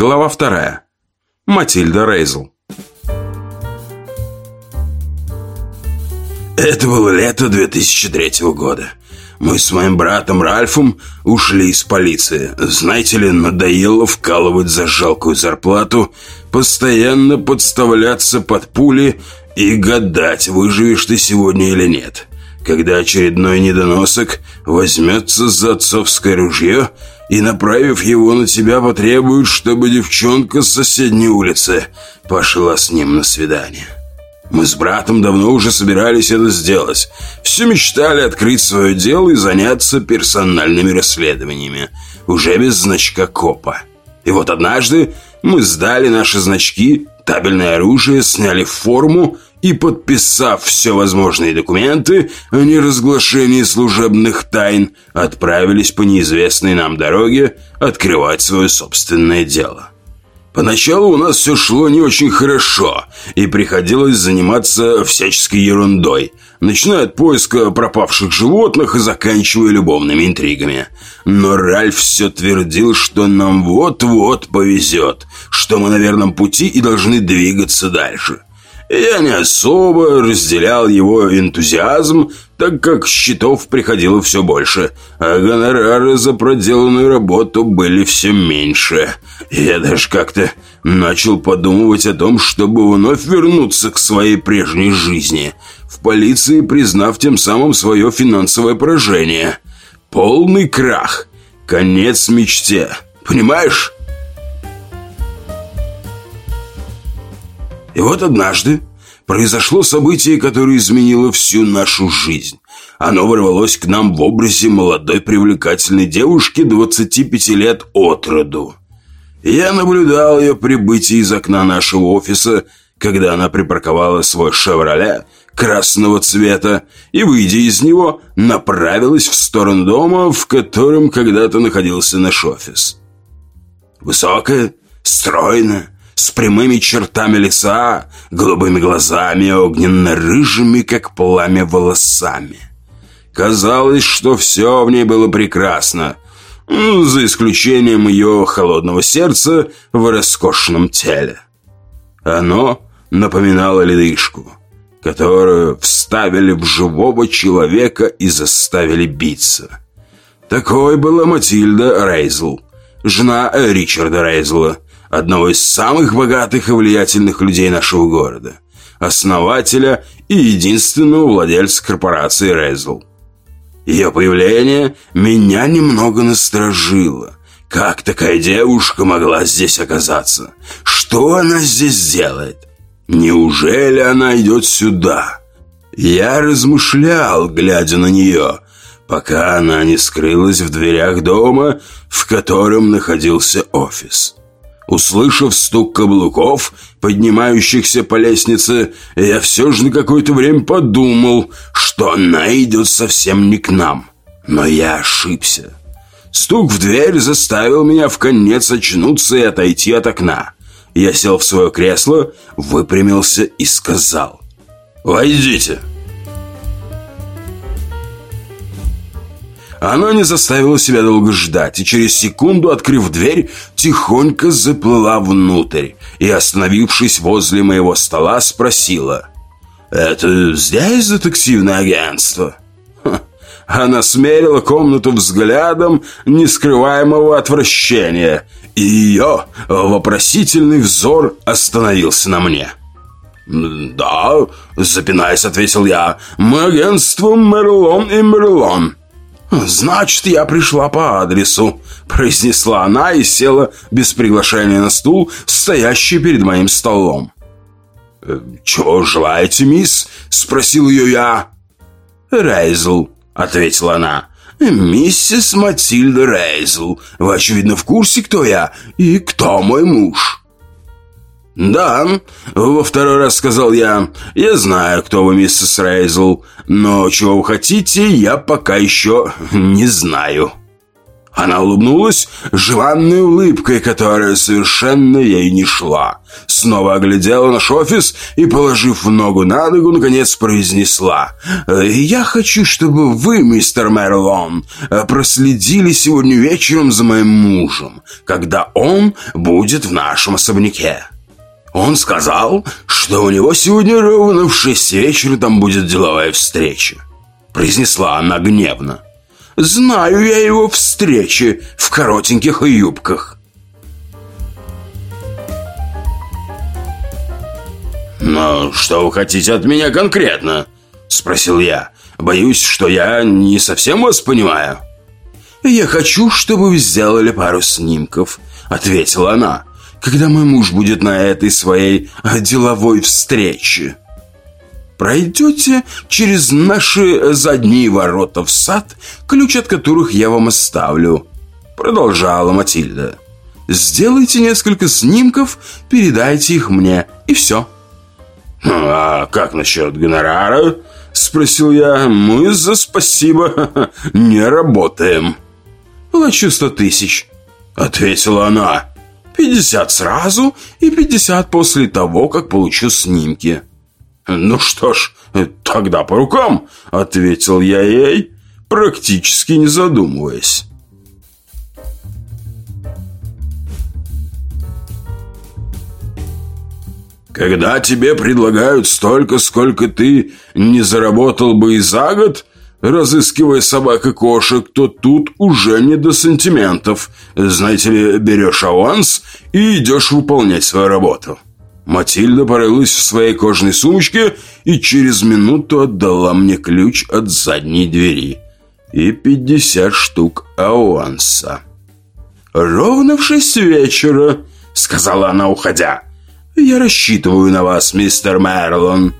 Глава вторая. Матильда Рейзл. Это было лето 2003 года. Мы с моим братом Ральфом ушли из полиции. Знаете ли, надоело вкалывать за жалкую зарплату, постоянно подставляться под пули и гадать, выживешь ты сегодня или нет. Когда очередной недоносок возьмется за отцовское ружье и, направив его на тебя, потребует, чтобы девчонка с соседней улицы пошла с ним на свидание. Мы с братом давно уже собирались это сделать. Все мечтали открыть свое дело и заняться персональными расследованиями, уже без значка копа. И вот однажды мы сдали наши значки, табельное оружие, сняли форму и, подписав все возможные документы о неразглашении служебных тайн, отправились по неизвестной нам дороге открывать свое собственное дело. Поначалу у нас все шло не очень хорошо, и приходилось заниматься всяческой ерундой, начиная от поиска пропавших животных и заканчивая любовными интригами. Но Ральф все твердил, что нам вот-вот повезет, что мы на верном пути и должны двигаться дальше. Я не особо разделял его энтузиазм, так как счетов приходило все больше, а гонорары за проделанную работу были все меньше. Я даже как-то начал подумывать о том, чтобы вновь вернуться к своей прежней жизни, в полиции признав тем самым свое финансовое поражение. Полный крах, конец мечте, понимаешь? И вот однажды произошло событие, которое изменило всю нашу жизнь. Оно ворвалось к нам в образе молодой привлекательной девушки 25 лет от роду. Я наблюдал ее прибытие из окна нашего офиса, когда она припарковала свой «Шевроле» красного цвета и, выйдя из него, направилась в сторону дома, в котором когда-то находился наш офис. Высокая, стройная, с прямыми чертами лица, голубыми глазами, огненно-рыжими, как пламя, волосами. Казалось, что все в ней было прекрасно, за исключением ее холодного сердца в роскошном теле. Оно напоминало ледышку, которую вставили в живого человека и заставили биться. Такой была Матильда Рейзл, жена Ричарда Рейзла, одного из самых богатых и влиятельных людей нашего города, основателя и единственного владельца корпорации Резл. Ее появление меня немного насторожило. Как такая девушка могла здесь оказаться? Что она здесь делает? Неужели она идет сюда? Я размышлял, глядя на нее, пока она не скрылась в дверях дома, в котором находился офис. Услышав стук каблуков, поднимающихся по лестнице, я все же на какое-то время подумал, что она идет совсем не к нам. Но я ошибся. Стук в дверь заставил меня в конец очнуться и отойти от окна. Я сел в свое кресло, выпрямился и сказал «Войдите». Она не заставила себя долго ждать и через секунду, открыв дверь, тихонько заплыла внутрь и, остановившись возле моего стола, спросила «Это здесь детективное агентство?» Она смерила комнату взглядом нескрываемого отвращения, и ее вопросительный взор остановился на мне. «Да», — запинаясь, ответил я, — «мы агентство Мерлон и Мерлон». «Значит, я пришла по адресу», – произнесла она и села без приглашения на стул, стоящий перед моим столом. «Э, «Чего желаете, мисс?» – спросил ее я. «Рейзл», – ответила она. «Миссис Матильда Рейзл. Вы, очевидно, в курсе, кто я и кто мой муж». «Да», — во второй раз сказал я, — «я знаю, кто вы, миссис Рейзл, но чего вы хотите, я пока еще не знаю». Она улыбнулась желанной улыбкой, которая совершенно ей не шла. Снова оглядела наш офис и, положив ногу на ногу, наконец произнесла. «Я хочу, чтобы вы, мистер Мерлон, проследили сегодня вечером за моим мужем, когда он будет в нашем особняке». Он сказал, что у него сегодня ровно в шесть вечера там будет деловая встреча. Произнесла она гневно. Знаю я его встречи в коротеньких юбках. «Но что вы хотите от меня конкретно?» Спросил я. «Боюсь, что я не совсем вас понимаю». «Я хочу, чтобы вы сделали пару снимков», — ответила она, «когда мой муж будет на этой своей деловой встрече». Пройдете через наши задние ворота в сад, ключ от которых я вам оставлю», — продолжала Матильда. «Сделайте несколько снимков, передайте их мне, и все». «Ну, «А как насчет гонорара?» — спросил я. «Мы за спасибо не работаем». «Плачу сто тысяч», — ответила она. «Пятьдесят сразу и пятьдесят после того, как получу снимки». «Ну что ж, тогда по рукам», — ответил я ей, практически не задумываясь. Когда тебе предлагают столько, сколько ты не заработал бы и за год, разыскивая собак и кошек, то тут уже не до сантиментов. Знаете ли, берешь аванс и идешь выполнять свою работу. Матильда порылась в своей кожаной сумочке и через минуту отдала мне ключ от задней двери и пятьдесят штук ауанса. «Ровно в шесть вечера», — сказала она, уходя. «Я рассчитываю на вас, мистер Мерлон».